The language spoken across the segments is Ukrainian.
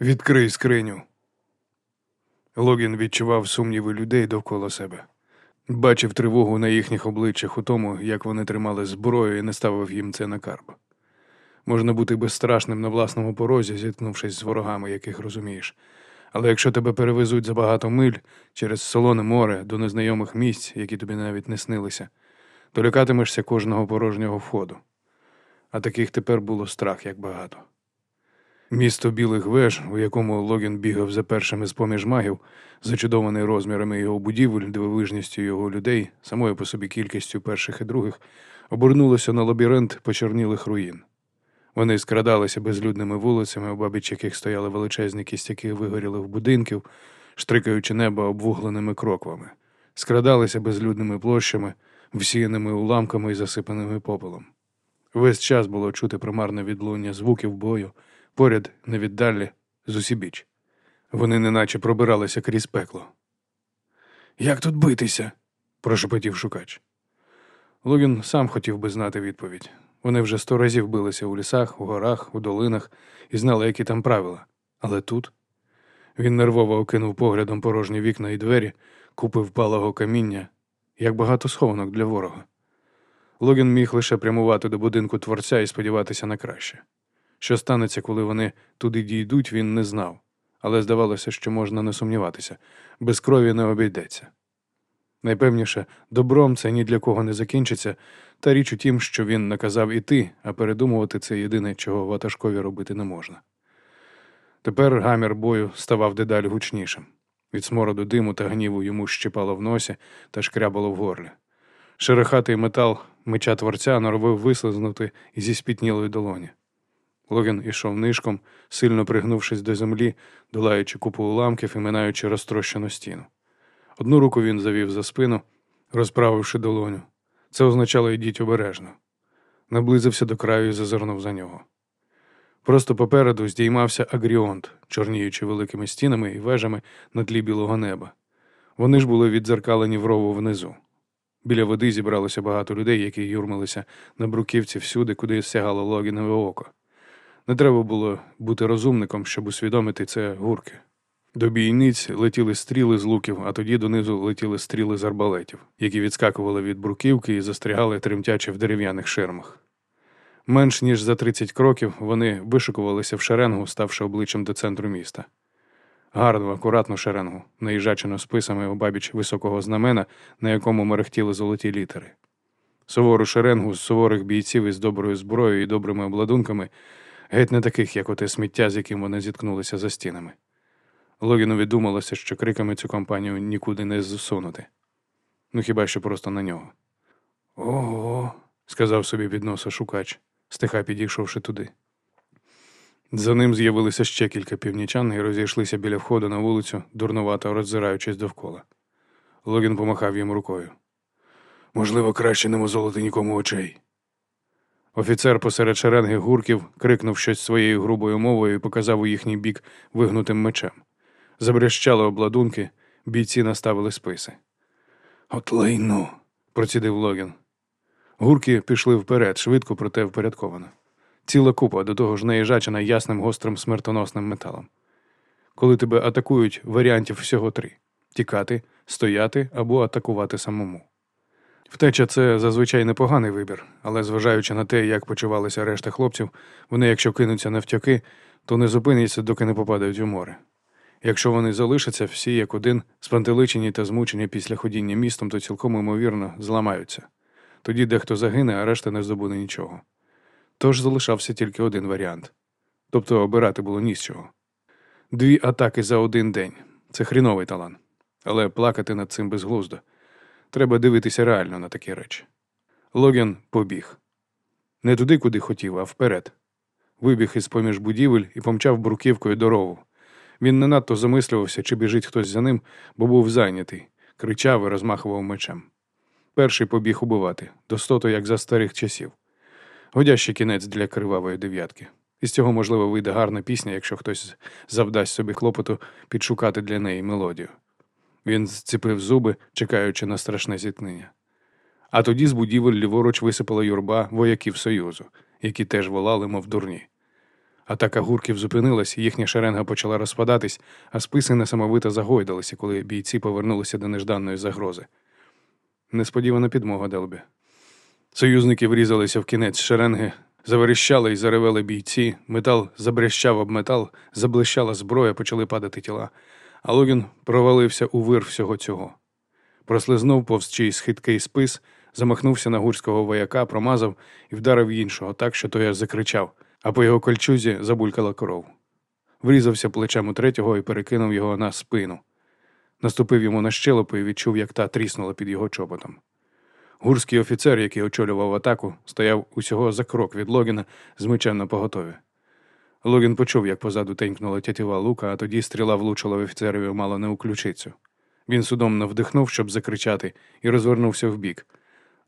Відкрий скриню. Логін відчував сумніви людей довкола себе. Бачив тривогу на їхніх обличчях у тому, як вони тримали зброю і не ставив їм це на карб. Можна бути безстрашним на власному порозі, зіткнувшись з ворогами, яких розумієш. Але якщо тебе перевезуть за багато миль через солоне море до незнайомих місць, які тобі навіть не снилися, то лякатимешся кожного порожнього входу. А таких тепер було страх як багато. Місто білих веж, у якому Логін бігав за першими з поміж магів, зачудований розмірами його будівель, дивовижністю його людей, самою по собі кількістю перших і других, обернулося на лабіринт почорнілих руїн. Вони скрадалися безлюдними вулицями, обабіч яких стояли величезні кістяки вигорілих будинків, штрикаючи небо обвугленими кроквами, скрадалися безлюдними площами, всіяними уламками і засипаними попелом. Весь час було чути примарне відлуння звуків бою, поряд невіддалі зусібіч. Вони неначе пробиралися крізь пекло. Як тут битися? прошепотів шукач. Логін сам хотів би знати відповідь. Вони вже сто разів билися у лісах, у горах, у долинах і знали, які там правила. Але тут він нервово окинув поглядом порожні вікна і двері, купив палого каміння, як багато схованок для ворога. Логін міг лише прямувати до будинку творця і сподіватися на краще. Що станеться, коли вони туди дійдуть, він не знав, але здавалося, що можна не сумніватися без крові не обійдеться. Найпевніше, добром це ні для кого не закінчиться, та річ у тім, що він наказав іти, а передумувати це єдине, чого ватажкові робити не можна. Тепер гамір бою ставав дедалі гучнішим. Від смороду диму та гніву йому щипало в носі та шкрябало в горлі. Шерехатий метал меча творця норовив вислизнути зі спітнілої долоні. Логін ішов нишком, сильно пригнувшись до землі, долаючи купу уламків і минаючи розтрощену стіну. Одну руку він завів за спину, розправивши долоню. Це означало йдіть обережно. Наблизився до краю і зазирнув за нього. Просто попереду здіймався агріонт, чорніючи великими стінами і вежами на тлі білого неба. Вони ж були віддзеркалені в рову внизу. Біля води зібралося багато людей, які юрмилися на бруківці всюди, куди сягало логінове око. Не треба було бути розумником, щоб усвідомити це гурки. До бійниць летіли стріли з луків, а тоді донизу летіли стріли з арбалетів, які відскакували від бруківки і застрягали тремтячи в дерев'яних ширмах. Менш ніж за 30 кроків вони вишикувалися в шеренгу, ставши обличчям до центру міста. Гарну, акуратну шеренгу, наїжачену списами обабіч високого знамена, на якому мерехтіли золоті літери. Сувору шеренгу з суворих бійців із доброю зброєю і добрими обладунками, геть не таких, як оте сміття, з яким вони зіткнулися за стінами. Логінові думалося, що криками цю компанію нікуди не зсунути. Ну хіба що просто на нього. Ого, сказав собі під носа шукач, стиха підійшовши туди. За ним з'явилися ще кілька північан і розійшлися біля входу на вулицю, дурнувато роззираючись довкола. Логін помахав їм рукою. Можливо, краще не мозолити нікому очей. Офіцер посеред шеренги гурків крикнув щось своєю грубою мовою і показав у їхній бік вигнутим мечем. Забрящали обладунки, бійці наставили списи. От лайно, процідив Логін. Гурки пішли вперед, швидко, проте впорядковано. Ціла купа, до того ж наїжачена ясним гострим смертоносним металом. Коли тебе атакують, варіантів всього три: тікати, стояти або атакувати самому. Втеча це зазвичай непоганий вибір, але зважаючи на те, як почувалися решта хлопців, вони, якщо кинуться навтяки, то не зупиняться, доки не попадають у море. Якщо вони залишаться всі як один, спантеличені та змучені після ходіння містом, то цілком ймовірно зламаються. Тоді дехто загине, а решта не здобуде нічого. Тож залишався тільки один варіант. Тобто обирати було ні з чого. Дві атаки за один день це хріновий талант. Але плакати над цим безглуздо. Треба дивитися реально на такі речі. Логін побіг. Не туди, куди хотів, а вперед. Вибіг із поміж будівель і помчав бруківкою дорогу. Він не надто замислювався, чи біжить хтось за ним, бо був зайнятий, кричав і розмахував мечем. Перший побіг убивати, достото, як за старих часів. Годящий кінець для кривавої дев'ятки. Із цього, можливо, вийде гарна пісня, якщо хтось завдасть собі хлопоту підшукати для неї мелодію. Він зціпив зуби, чекаючи на страшне зіткнення. А тоді з будівель ліворуч висипала юрба вояків Союзу, які теж волали, мов дурні. Атака гурків зупинилась, їхня шеренга почала розпадатись, а списи несамовито загойдалися, коли бійці повернулися до нежданої загрози. Несподівана підмога Делбі. Союзники врізалися в кінець шеренги, заверещали і заревели бійці, метал забрящав об метал, заблищала зброя, почали падати тіла. А Логін провалився у вир всього цього. Прослизнув повз чийсь хиткий спис, замахнувся на гурського вояка, промазав і вдарив іншого так, що той аж закричав, а по його кольчузі забулькала коров. Врізався плечем у третього і перекинув його на спину. Наступив йому на щелепу і відчув, як та тріснула під його чоботом. Гурський офіцер, який очолював атаку, стояв усього за крок від Логіна з мечем на поготові. Логін почув, як позаду тенькнула тятіва лука, а тоді стріла влучила в офіцерові мало не у ключицю. Він судомно вдихнув, щоб закричати, і розвернувся вбік.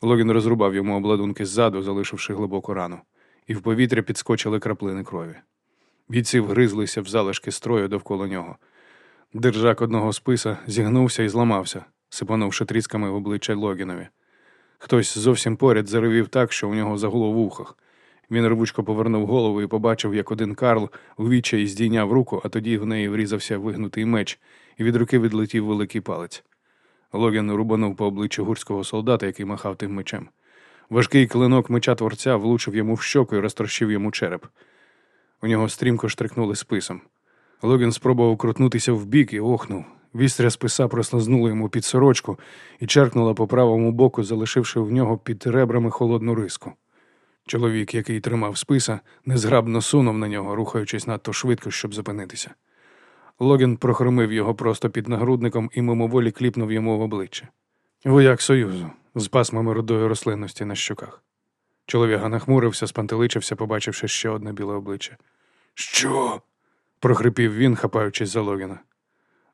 Логін розрубав йому обладунки ззаду, залишивши глибоку рану, і в повітря підскочили краплини крові. Бійці вгризлися в залишки строю довкола нього. Держак одного списа зігнувся і зламався, сипанувши трісками в обличчя Логінові. Хтось зовсім поряд заревів так, що у нього загуло в ухах. Він рвучко повернув голову і побачив, як один Карл у відчаї здійняв руку, а тоді в неї врізався вигнутий меч, і від руки відлетів великий палець. Логін рубанув по обличчю гурського солдата, який махав тим мечем. Важкий клинок меча творця влучив йому в щоку і розтрощив йому череп. У нього стрімко штрикнули списом. Логін спробував крутнутися вбік і охнув. Вістря списа прослизнула йому під сорочку і черкнула по правому боку, залишивши в нього під ребрами холодну риску. Чоловік, який тримав списа, незграбно сунув на нього, рухаючись надто швидко, щоб зупинитися. Логін прохромив його просто під нагрудником і мимоволі кліпнув йому в обличчя. Вояк Союзу з пасмами рудої рослинності на щоках. Чоловіка нахмурився, спантеличився, побачивши ще одне біле обличчя. Що? прохрипів він, хапаючись за Логіна.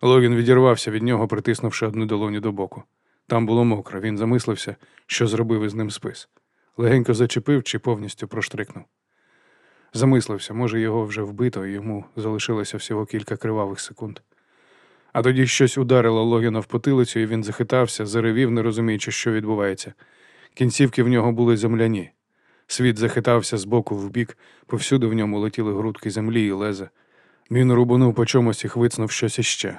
Логін відірвався від нього, притиснувши одну долоню до боку. Там було мокро, він замислився, що зробив із ним спис. Легенько зачепив чи повністю проштрикнув. Замислився, може, його вже вбито, і йому залишилося всього кілька кривавих секунд. А тоді щось ударило Логіна в потилицю, і він захитався, заревів, не розуміючи, що відбувається. Кінцівки в нього були земляні. Світ захитався з боку в бік, повсюди в ньому летіли грудки землі і леза. Він рубанув по чомусь і хвицнув щось іще.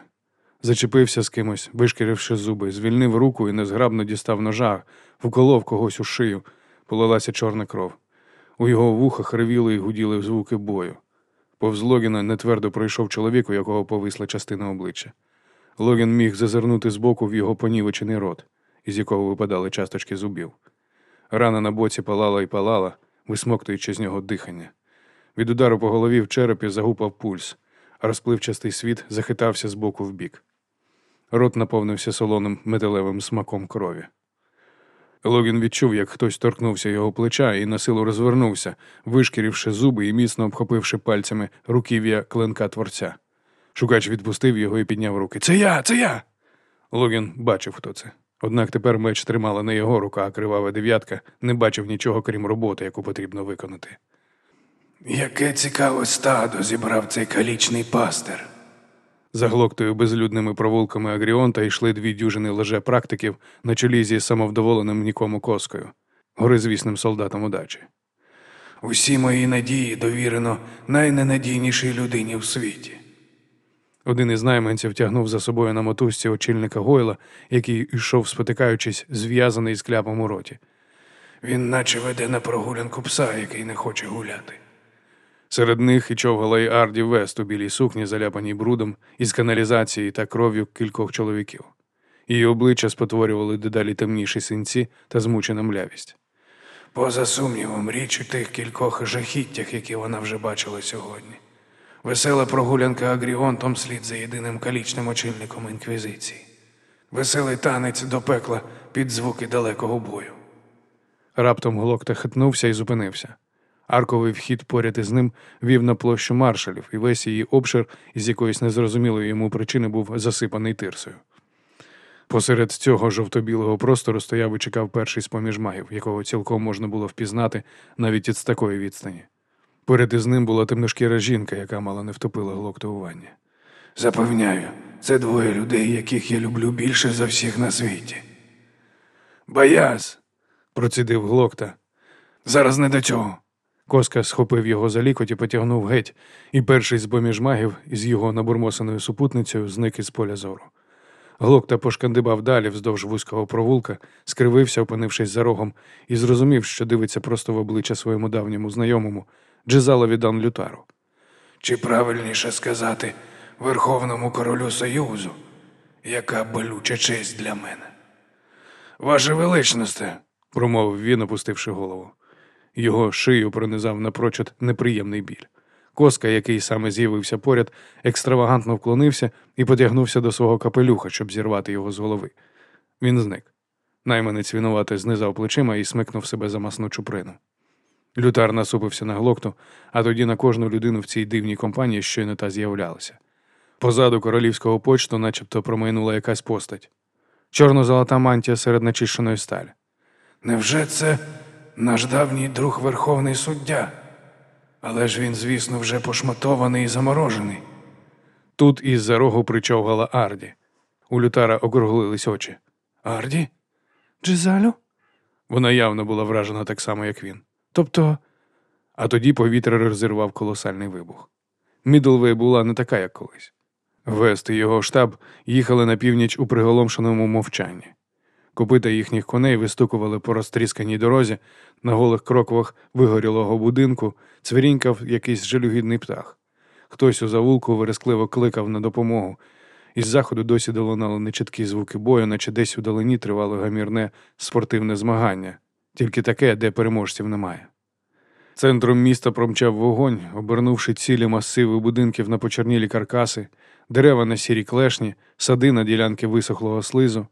Зачепився з кимось, вишкіривши зуби, звільнив руку і незграбно дістав ножа, вколов когось у шию, полилася чорна кров. У його вухах ревіли і гуділи звуки бою. Повз Логіна нетвердо пройшов чоловік, у якого повисла частина обличчя. Логін міг зазирнути збоку в його понівечений рот, із якого випадали часточки зубів. Рана на боці палала і палала, висмоктуючи з нього дихання. Від удару по голові в черепі загупав пульс, а розпливчастий світ захитався з боку в бік. Рот наповнився солоним металевим смаком крові. Логін відчув, як хтось торкнувся його плеча і на силу розвернувся, вишкірівши зуби і міцно обхопивши пальцями руків'я клинка творця. Шукач відпустив його і підняв руки. Це я, це я. Логін бачив, хто це. Однак тепер меч тримала не його рука, а кривава дев'ятка, не бачив нічого, крім роботи, яку потрібно виконати. Яке цікаве стадо зібрав цей калічний пастир. За глоктою безлюдними провулками Агріонта йшли дві дюжини леже практиків на чолі зі самовдоволеним нікому коскою, горизвісним солдатом удачі. Усі мої надії довірено найненадійнішій людині в світі. Один із найманців тягнув за собою на мотузці очільника Гойла, який йшов, спотикаючись, зв'язаний з кляпом у роті. Він наче веде на прогулянку пса, який не хоче гуляти. Серед них і човгала й Арді Вест у білій сукні, заляпаній брудом, із каналізації та кров'ю кількох чоловіків. Її обличчя спотворювали дедалі темніші синці та змучена млявість. Поза сумнівом, річ у тих кількох жахіттях, які вона вже бачила сьогодні. Весела прогулянка Агріонтом слід за єдиним калічним очільником інквізиції. Веселий танець до пекла під звуки далекого бою. Раптом Глокта хитнувся і зупинився. Арковий вхід поряд із ним вів на площу маршалів, і весь її обшир із якоїсь незрозумілої йому причини був засипаний тирсою. Посеред цього жовто-білого простору стояв і чекав перший з поміж магів, якого цілком можна було впізнати навіть із такої відстані. Поряд із ним була темношкіра жінка, яка мало не втопила ванні. Запевняю, це двоє людей, яких я люблю більше за всіх на світі. Баяз, Процідив глокта. зараз не до цього. Коска схопив його за лікоть і потягнув геть, і перший з поміж магів із його набурмосеною супутницею зник із поля зору. Глокта пошкандибав далі вздовж вузького провулка, скривився, опинившись за рогом, і зрозумів, що дивиться просто в обличчя своєму давньому знайомому, Джезалові Дан Лютару. Чи правильніше сказати Верховному королю Союзу, яка болюча честь для мене. Ваше величносте, промовив він, опустивши голову. Його шию пронизав напрочуд неприємний біль. Коска, який саме з'явився поряд, екстравагантно вклонився і потягнувся до свого капелюха, щоб зірвати його з голови. Він зник. Найманець винувато знизав плечима і смикнув себе за масну чуприну. Лютар насупився на глокту, а тоді на кожну людину в цій дивній компанії щойно та з'являлася. Позаду королівського почту начебто промайнула якась постать. Чорно-золота мантія серед начищеної сталі. невже це наш давній друг Верховний суддя? Але ж він, звісно, вже пошматований і заморожений. Тут із-за рогу причовгала Арді. У Лютара округлились очі. Арді? Джизалю? Вона явно була вражена так само, як він. Тобто. А тоді повітря розірвав колосальний вибух. Мідлвей була не така, як колись. Вест і його штаб їхали на північ у приголомшеному мовчанні. Копита їхніх коней вистукували по розтрісканій дорозі, на голих кроквах вигорілого будинку цвірінькав якийсь жалюгідний птах. Хтось у завулку верескливо кликав на допомогу. Із заходу досі долунали нечіткі звуки бою, наче десь у далині тривало гамірне спортивне змагання, тільки таке, де переможців немає. Центром міста промчав вогонь, обернувши цілі масиви будинків на почернілі каркаси, дерева на сірі клешні, сади на ділянки висохлого слизу.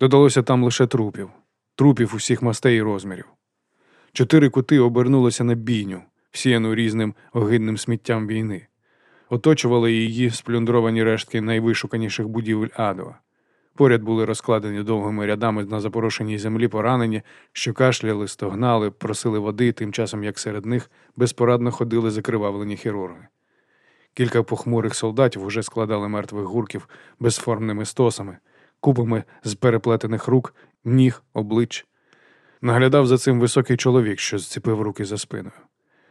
Додалося там лише трупів, трупів усіх мастей і розмірів. Чотири кути обернулися на бійню, всіяну різним огидним сміттям війни. Оточували її сплюндровані рештки найвишуканіших будівель Адова. Поряд були розкладені довгими рядами на запорошеній землі поранені, що кашляли, стогнали, просили води, тим часом як серед них безпорадно ходили закривавлені хірурги. Кілька похмурих солдатів уже складали мертвих гурків безформними стосами, купами з переплетених рук, ніг, облич. Наглядав за цим високий чоловік, що зціпив руки за спиною.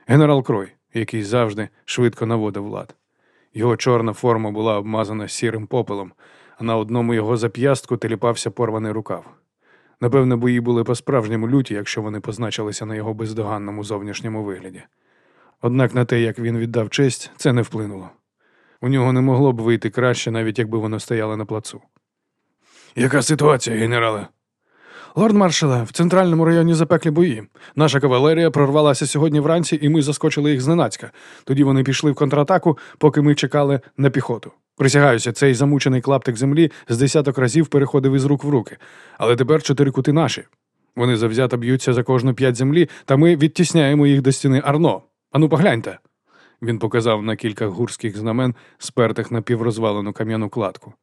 Генерал Крой, який завжди швидко наводив лад. Його чорна форма була обмазана сірим попелом, а на одному його зап'ястку теліпався порваний рукав. Напевне, бої були по-справжньому люті, якщо вони позначилися на його бездоганному зовнішньому вигляді. Однак на те, як він віддав честь, це не вплинуло. У нього не могло б вийти краще, навіть якби воно стояло на плацу. Яка ситуація, генерале? Лорд маршале, в центральному районі запеклі бої. Наша кавалерія прорвалася сьогодні вранці, і ми заскочили їх зненацька. Тоді вони пішли в контратаку, поки ми чекали на піхоту. Присягаюся, цей замучений клаптик землі з десяток разів переходив із рук в руки. Але тепер чотири кути наші. Вони завзято б'ються за кожну п'ять землі, та ми відтісняємо їх до стіни Арно. Ану, погляньте. Він показав на кілька гурських знамен, спертих на піврозвалену кам'яну кладку.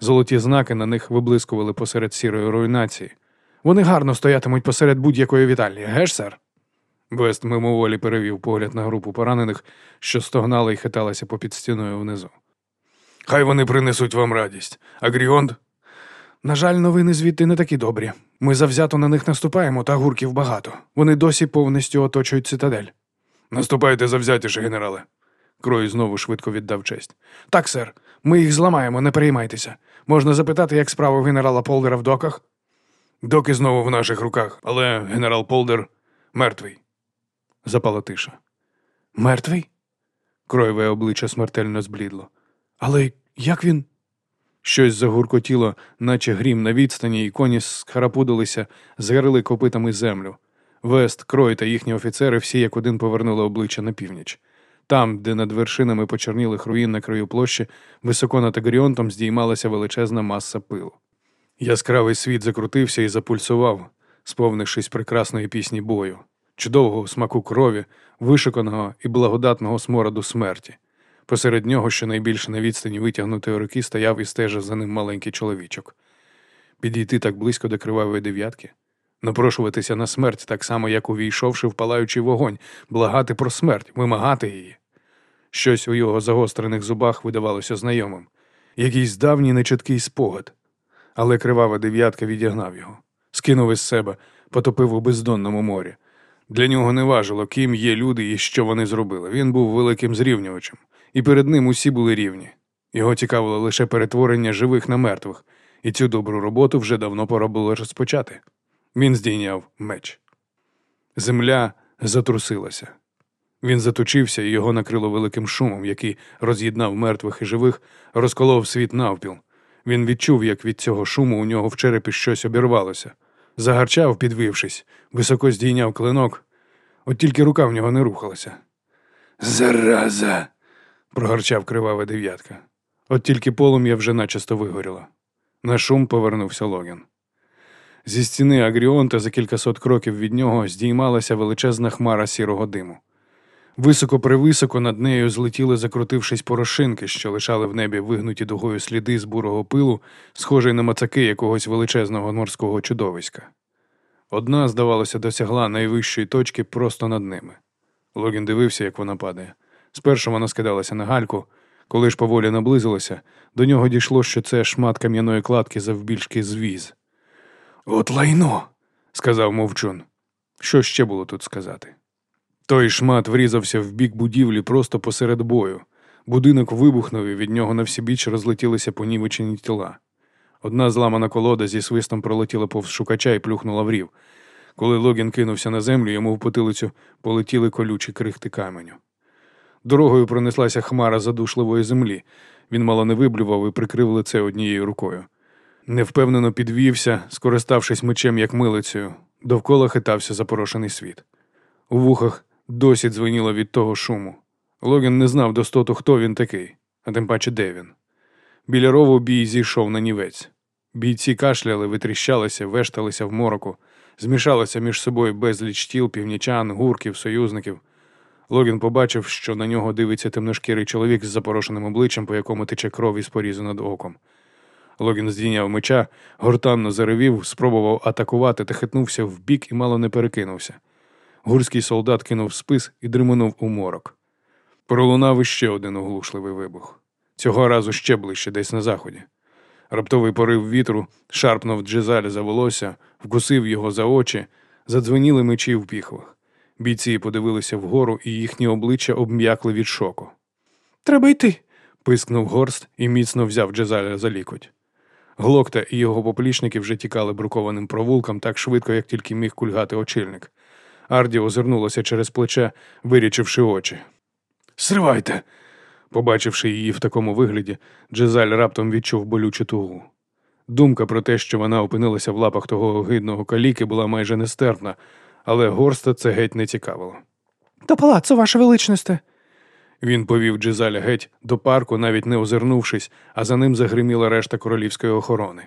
Золоті знаки на них виблискували посеред сірої руйнації. Вони гарно стоятимуть посеред будь-якої вітальні, геш, сер? Вест мимоволі перевів погляд на групу поранених, що стогнали і хиталися попід стіною внизу. Хай вони принесуть вам радість. А Гріонд? На жаль, новини звідти не такі добрі. Ми завзято на них наступаємо, та гурків багато. Вони досі повністю оточують цитадель. Наступайте завзятіше, генерале. Крой знову швидко віддав честь. Так, сер, ми їх зламаємо, не переймайтеся. Можна запитати, як справа генерала Полдера в доках? Доки знову в наших руках, але генерал Полдер мертвий. Запала тиша. Мертвий? Кроєве обличчя смертельно зблідло. Але як він? Щось загуркотіло, наче грім на відстані, і коні схарапудилися, згарили копитами землю. Вест, крой та їхні офіцери всі як один повернули обличчя на північ. Там, де над вершинами почорнілих руїн на краю площі, високо над Агріонтом здіймалася величезна маса пилу. Яскравий світ закрутився і запульсував, сповнившись прекрасної пісні бою, чудового смаку крові, вишиканого і благодатного смороду смерті. Посеред нього, щонайбільше на відстані витягнутої руки, стояв і стежив за ним маленький чоловічок. Підійти так близько до кривавої дев'ятки, напрошуватися на смерть, так само, як увійшовши в палаючий вогонь, благати про смерть, вимагати її. Щось у його загострених зубах видавалося знайомим, якийсь давній нечіткий спогад. Але кривава дев'ятка відігнав його, скинув із себе, потопив у бездонному морі. Для нього не важило, ким є люди і що вони зробили. Він був великим зрівнювачем, і перед ним усі були рівні. Його цікавило лише перетворення живих на мертвих, і цю добру роботу вже давно пора було розпочати. Він здійняв меч. Земля затрусилася. Він заточився, і його накрило великим шумом, який роз'єднав мертвих і живих, розколов світ навпіл. Він відчув, як від цього шуму у нього в черепі щось обірвалося. Загарчав, підвившись, високо здійняв клинок, от тільки рука в нього не рухалася. Зараза. прогарчав кривава дев'ятка. От тільки полум'я вже начисто вигоріло. На шум повернувся Логін. Зі стіни Агріонта за кількасот кроків від нього здіймалася величезна хмара сірого диму. Високо привисоко над нею злетіли, закрутившись порошинки, що лишали в небі вигнуті дугою сліди з бурого пилу, схожі на мацаки якогось величезного морського чудовиська. Одна, здавалося, досягла найвищої точки просто над ними. Логін дивився, як вона падає. Спершу вона скидалася на гальку, коли ж поволі наблизилася, до нього дійшло, що це шмат кам'яної кладки завбільшки звіз. От лайно, сказав мовчун. Що ще було тут сказати? Той шмат врізався в бік будівлі просто посеред бою. Будинок вибухнув і від нього на всібіч розлетілися понівечені тіла. Одна зламана колода зі свистом пролетіла повз шукача і плюхнула в рів. Коли Логін кинувся на землю, йому в потилицю полетіли колючі крихти каменю. Дорогою пронеслася хмара задушливої землі. Він мало не виблював і прикрив лице однією рукою. Невпевнено підвівся, скориставшись мечем як милицею. Довкола хитався запорошений світ. У вухах досі дзвеніло від того шуму. Логін не знав достоту, хто він такий, а тим паче де він. Біля рову бій зійшов на нівець. Бійці кашляли, витріщалися, вешталися в мороку, змішалося між собою безліч тіл, північан, гурків, союзників. Логін побачив, що на нього дивиться темношкірий чоловік з запорошеним обличчям, по якому тече кров із порізу над оком. Логін здійняв меча, гортанно заревів, спробував атакувати та хитнувся вбік і мало не перекинувся. Гурський солдат кинув спис і дриманув у морок. Пролунав іще один оглушливий вибух. Цього разу ще ближче, десь на заході. Раптовий порив вітру шарпнув Джезаль за волосся, вкусив його за очі, задзвеніли мечі в піхвах. Бійці подивилися вгору, і їхні обличчя обм'якли від шоку. Треба йти. пискнув горст і міцно взяв Джезаля за лікоть. Глокта і його поплічники вже тікали брукованим провулком так швидко, як тільки міг кульгати очільник. Арді озирнулася через плече, вирічивши очі. Сривайте. Побачивши її в такому вигляді, Джезаль раптом відчув болючу тугу. Думка про те, що вона опинилася в лапах того огидного каліки, була майже нестерпна, але горста це геть не цікавило. До палацу, ваше величносте. Він повів Джезаля геть до парку, навіть не озирнувшись, а за ним загриміла решта королівської охорони.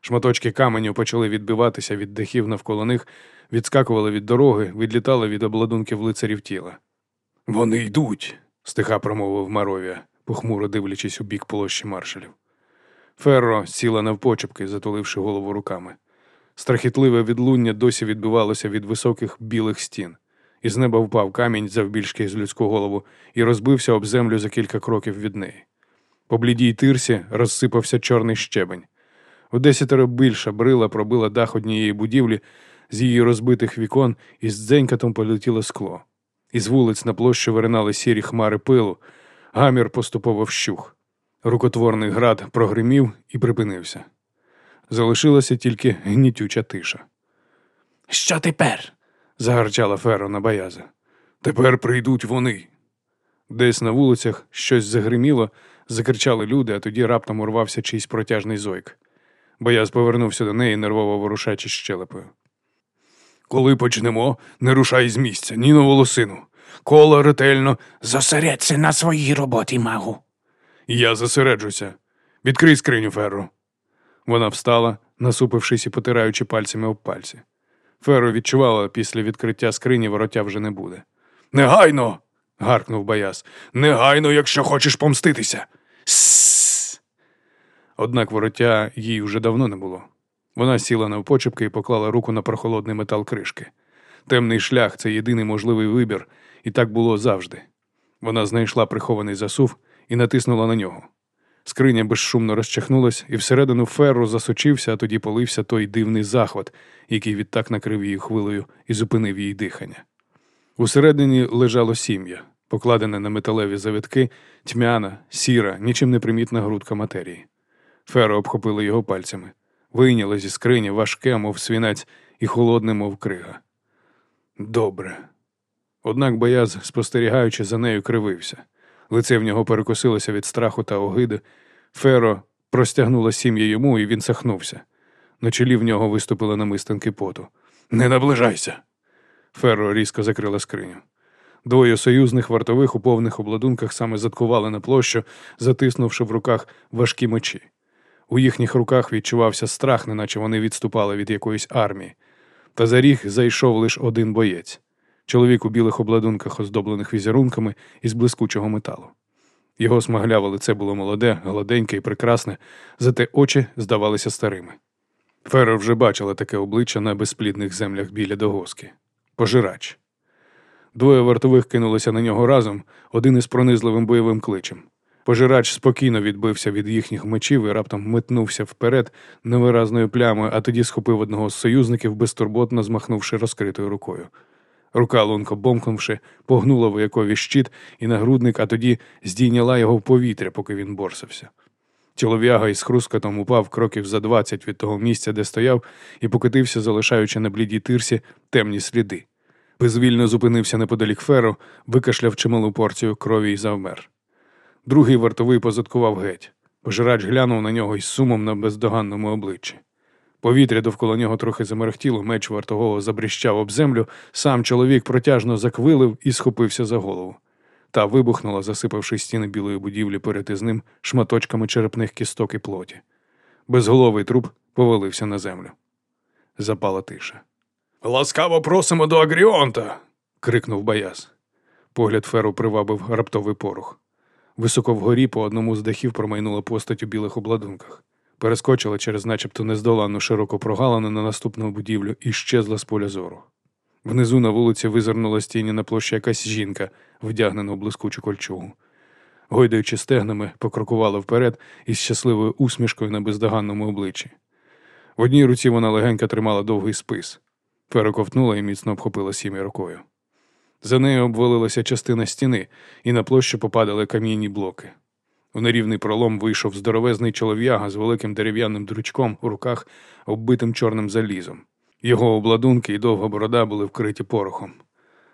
Шматочки каменю почали відбиватися від дахів навколо них, відскакували від дороги, відлітали від обладунків лицарів тіла. Вони йдуть, стиха промовив Маровія, похмуро дивлячись у бік площі маршалів. Ферро сіла навпочепки, затуливши голову руками. Страхітливе відлуння досі відбивалося від високих білих стін. Із неба впав камінь завбільшки з людську голову і розбився об землю за кілька кроків від неї. По блідій тирсі розсипався чорний щебень. У десятеро більша брила пробила дах однієї будівлі, з її розбитих вікон і з дзенькатом полетіло скло. Із вулиць на площу виринали сірі хмари пилу, гамір поступово вщух. Рукотворний град прогримів і припинився. Залишилася тільки гнітюча тиша. Що тепер? Загарчала Феро на Баяза. Тепер прийдуть вони. Десь на вулицях щось загриміло, закричали люди, а тоді раптом урвався чийсь протяжний зойк. Бояз повернувся до неї, нервово ворушачи щелепою. Коли почнемо, не рушай з місця, ні на волосину. Коло ретельно. Зосередься на своїй роботі, магу. Я зосереджуся. Відкрий скриню, Ферро. Вона встала, насупившись і потираючи пальцями об пальці. Ферро відчувала, після відкриття скрині вороття вже не буде. Негайно. гаркнув Баяс. Негайно, якщо хочеш помститися. Сс. Однак вороття їй вже давно не було. Вона сіла навпочепки і поклала руку на прохолодний метал кришки. Темний шлях це єдиний можливий вибір, і так було завжди. Вона знайшла прихований засув і натиснула на нього. Скриня безшумно розчахнулась, і всередину ферру засочився, а тоді полився той дивний захват, який відтак накрив її хвилею і зупинив її дихання. Усередині лежало сім'я, покладене на металеві завитки, тьмяна, сіра, нічим не примітна грудка матерії. Феро обхопило його пальцями, вийняло зі скрині важке, мов свінець, і холодне, мов крига. Добре. Однак бояз, спостерігаючи за нею, кривився. Лице в нього перекосилося від страху та огиди. Феро простягнула сім'я йому, і він сахнувся. На чолі в нього виступили намистинки поту. Не наближайся. Ферро різко закрила скриню. Двоє союзних вартових у повних обладунках саме заткували на площу, затиснувши в руках важкі мечі. У їхніх руках відчувався страх, неначе вони відступали від якоїсь армії. Та за ріг зайшов лише один боєць чоловік у білих обладунках, оздоблених візерунками із блискучого металу. Його смагляве лице було молоде, гладеньке і прекрасне, зате очі здавалися старими. Фера вже бачила таке обличчя на безплідних землях біля догоски. Пожирач. Двоє вартових кинулися на нього разом, один із пронизливим бойовим кличем. Пожирач спокійно відбився від їхніх мечів і раптом метнувся вперед невиразною плямою, а тоді схопив одного з союзників, безтурботно змахнувши розкритою рукою. Рука, лунко бомкнувши, погнула воякові щит і нагрудник, а тоді здійняла його в повітря, поки він борсався. Чолов'яга із хрускотом упав кроків за двадцять від того місця, де стояв, і покотився, залишаючи на блідій тирсі темні сліди. Безвільно зупинився неподалік феру, викашляв чималу порцію крові і завмер. Другий вартовий позадкував геть. Пожирач глянув на нього із сумом на бездоганному обличчі. Повітря довкола нього трохи замерехтіло, меч вартового забріщав об землю, сам чоловік протяжно заквилив і схопився за голову. Та вибухнула, засипавши стіни білої будівлі перед із ним шматочками черепних кісток і плоті. Безголовий труп повалився на землю. Запала тиша. Ласкаво просимо до Агріонта. крикнув Баяс. Погляд Феру привабив раптовий порух. Високо вгорі по одному з дахів промайнула постать у білих обладунках, перескочила через начебто нездоланну широку прогалину на наступну будівлю і щезла з поля зору. Внизу на вулиці визирнула з тіні на площі якась жінка, вдягнена у блискучу кольчугу. Гойдаючи стегнами, покрокувала вперед із щасливою усмішкою на бездоганному обличчі. В одній руці вона легенько тримала довгий спис, перековтнула і міцно обхопила сім'я рукою. За нею обвалилася частина стіни, і на площу попадали кам'яні блоки. У нерівний пролом вийшов здоровезний чолов'яга з великим дерев'яним дручком у руках, оббитим чорним залізом. Його обладунки і довга борода були вкриті порохом.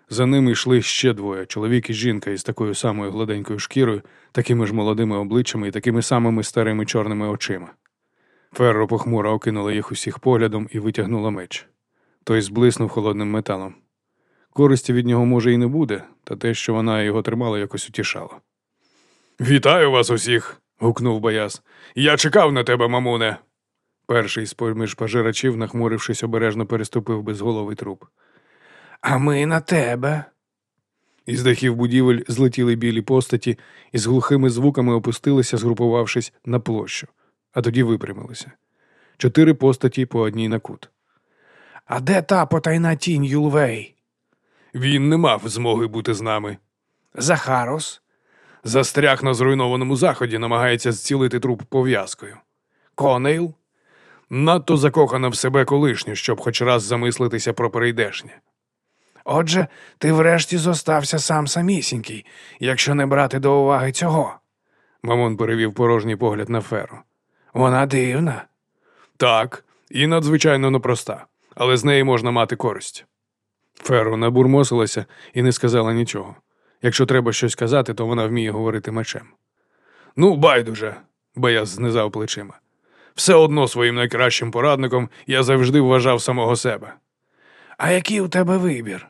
За ними йшли ще двоє чоловік і жінка із такою самою гладенькою шкірою, такими ж молодими обличчями і такими самими старими чорними очима. Ферро похмуро окинула їх усіх поглядом і витягнула меч. Той зблиснув холодним металом. Користі від нього може і не буде, та те, що вона його тримала, якось утішало. Вітаю вас усіх. гукнув Бояс. Я чекав на тебе, мамуне. Перший з поміж пожирачів, нахмурившись, обережно переступив безголовий труп. А ми на тебе. Із дахів будівель злетіли білі постаті і з глухими звуками опустилися, згрупувавшись на площу, а тоді випрямилися. Чотири постаті по одній на кут. А де та потайна тінь Юлвей? Він не мав змоги бути з нами. Захарус застряг на зруйнованому заході, намагається зцілити труп пов'язкою. Конейл надто закохана в себе колишню, щоб хоч раз замислитися про прийдешнє. Отже, ти врешті зостався сам самісінький, якщо не брати до уваги цього. Мамун перевів порожній погляд на Ферро. Вона дивна. Так, і надзвичайно непроста, але з неї можна мати користь. Феру набурмосилася і не сказала нічого. Якщо треба щось казати, то вона вміє говорити мечем. Ну, байдуже, Бояз знизав плечима. все одно своїм найкращим порадником я завжди вважав самого себе. А який у тебе вибір?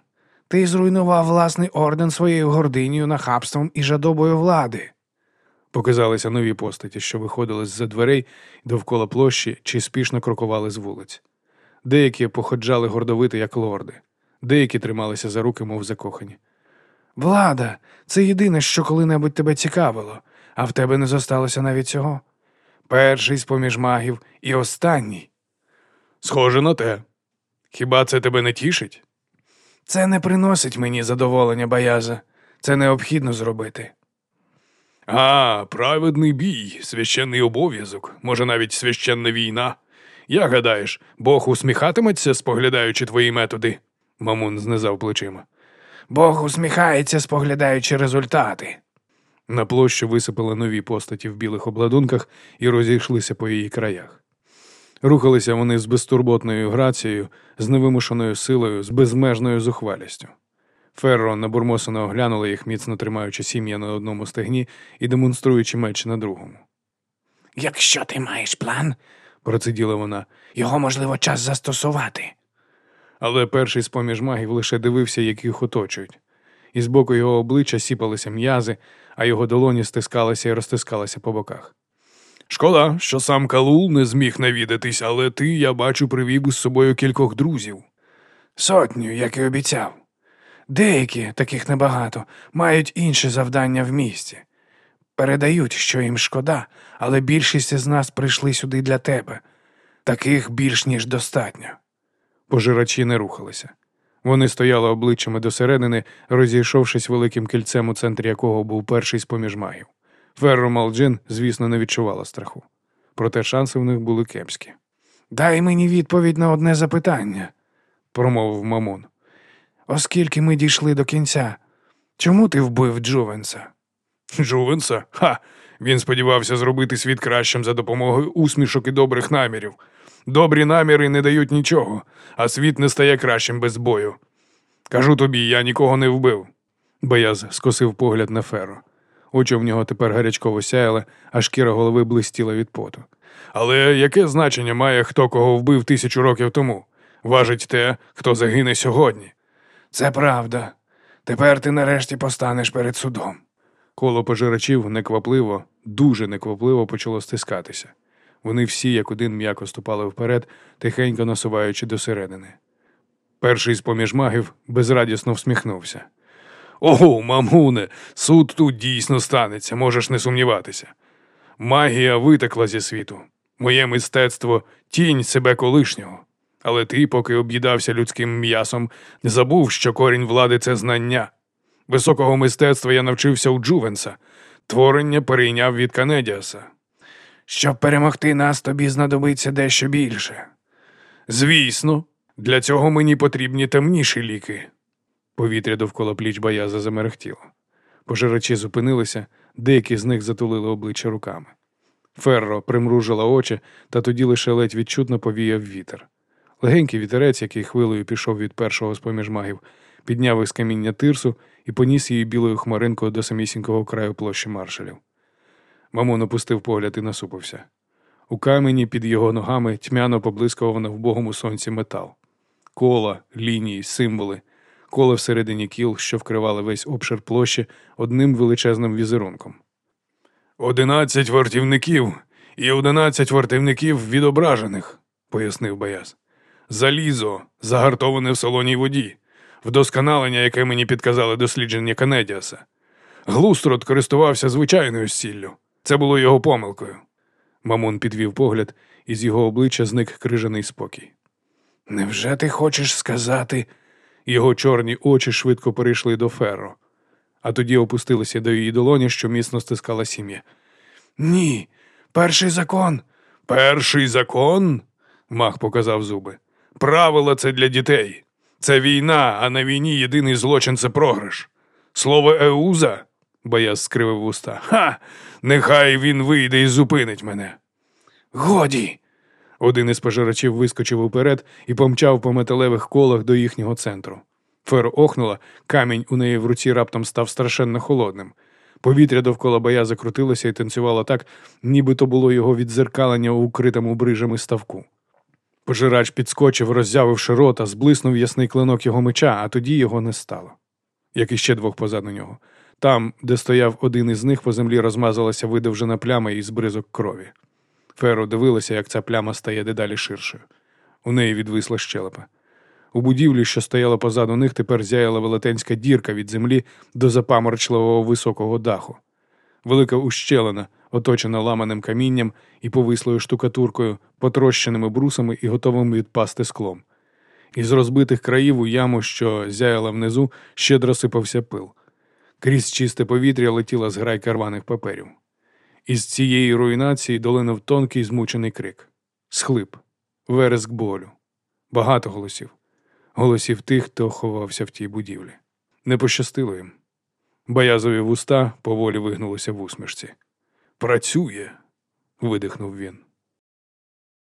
Ти зруйнував власний орден своєю гординею, нахабством і жадобою влади. Показалися нові постаті, що виходили з-за дверей довкола площі чи спішно крокували з вулиць. Деякі походжали гордовито, як лорди, деякі трималися за руки, мов закохані. Влада, це єдине, що коли-небудь тебе цікавило, а в тебе не зосталося навіть цього. Перший з поміж магів і останній. Схоже на те. Хіба це тебе не тішить? Це не приносить мені задоволення, Баяза. Це необхідно зробити. А, праведний бій, священний обов'язок, може навіть священна війна. Як гадаєш, Бог усміхатиметься, споглядаючи твої методи? Мамун знизав плечима. Бог усміхається, споглядаючи результати. На площу висипали нові постаті в білих обладунках і розійшлися по її краях. Рухалися вони з безтурботною грацією, з невимушеною силою, з безмежною зухвалістю. Ферро набурмосено оглянула їх, міцно тримаючи сім'я на одному стегні і демонструючи меч на другому. Якщо ти маєш план, Проциділа вона, його можливо час застосувати. Але перший з поміж магів лише дивився, як їх оточують. І з боку його обличчя сіпалися м'язи, а його долоні стискалися і розтискалися по боках. Шкода, що сам Калул не зміг навідатись, але ти, я бачу, привів із собою кількох друзів. Сотню, як і обіцяв. Деякі, таких небагато, мають інші завдання в місті. Передають, що їм шкода, але більшість із нас прийшли сюди для тебе. Таких більш ніж достатньо. Пожирачі не рухалися. Вони стояли обличчями досередини, розійшовшись великим кільцем, у центрі якого був перший з поміж магів. Ферро Малджин, звісно, не відчувала страху. Проте шанси в них були кепські. Дай мені відповідь на одне запитання. Промовив Мамун. Оскільки ми дійшли до кінця, чому ти вбив Джувенса? Джувенса? Ха! Він сподівався зробити світ кращим за допомогою усмішок і добрих намірів. Добрі наміри не дають нічого, а світ не стає кращим без бою. Кажу тобі, я нікого не вбив. Баяз скосив погляд на Ферро. Очі в нього тепер гарячково сяяли, а шкіра голови блистіла від поту. Але яке значення має хто кого вбив тисячу років тому? Важить те, хто загине сьогодні. Це правда. Тепер ти нарешті постанеш перед судом. Коло пожирачів неквапливо, дуже неквапливо почало стискатися. Вони всі, як один, м'яко ступали вперед, тихенько насуваючи до середини. Перший з поміж магів безрадісно всміхнувся. Ого, мамуне, суд тут дійсно станеться, можеш не сумніватися. Магія витекла зі світу. Моє мистецтво тінь себе колишнього. Але ти, поки об'їдався людським м'ясом, забув, що корінь влади це знання. Високого мистецтва я навчився у Джувенса. Творення перейняв від Канедіаса. Щоб перемогти нас, тобі знадобиться дещо більше. Звісно, для цього мені потрібні темніші ліки. Повітря довкола пліч Баяза замерехтіло. Пожирачі зупинилися, деякі з них затулили обличчя руками. Ферро примружила очі, та тоді лише ледь відчутно повіяв вітер. Легенький вітерець, який хвилею пішов від першого з поміж магів, підняв із каміння тирсу і поніс її білою хмаринкою до самісінького краю площі маршалів. Мамун опустив погляд і насупився. У камені під його ногами тьмяно поблискував на вбогому сонці метал. Кола, лінії, символи, коло всередині кіл, що вкривали весь обшир площі одним величезним візерунком. Одинадцять вартівників і одинадцять вартівників відображених, пояснив Бояз. Залізо, загартоване в солоній воді, вдосконалення, яке мені підказали дослідження Канедіаса. Глустрот користувався звичайною сіллю. Це було його помилкою. Мамун підвів погляд, і з його обличчя зник крижаний спокій. Невже ти хочеш сказати? Його чорні очі швидко перейшли до Ферро, а тоді опустилися до її долоні, що міцно стискала сім'я. Ні. Перший закон. Перший закон? Маг показав зуби. Правила це для дітей. Це війна, а на війні єдиний злочин це програш. Слово Еуза, бояз скривив вуста. Ха! Нехай він вийде і зупинить мене. Годі. Один із пожирачів вискочив уперед і помчав по металевих колах до їхнього центру. Феро охнула, камінь у неї в руці раптом став страшенно холодним. Повітря довкола боя закрутилося і танцювало так, ніби то було його відзеркалення у укритому брижами ставку. Пожирач підскочив, роззявивши рота, зблиснув ясний клинок його меча, а тоді його не стало. Як і ще двох позаду нього. Там, де стояв один із них, по землі розмазалася видовжена пляма із бризок крові. Феро дивилася, як ця пляма стає дедалі ширшою. У неї відвисла щелепа. У будівлі, що стояла позаду них, тепер зяяла велетенська дірка від землі до запаморчливого високого даху. Велика ущелина, оточена ламаним камінням і повислою штукатуркою, потрощеними брусами і готовим відпасти склом. Із розбитих країв у яму, що зяяла внизу, щедро сипався пил. Крізь чисте повітря летіла зграйка рваних паперів. Із цієї руйнації долинув тонкий змучений крик, схлип, вереск болю, багато голосів, голосів тих, хто ховався в тій будівлі. Не пощастило їм. Боязові вуста поволі вигнулися в усмішці. Працює, видихнув він.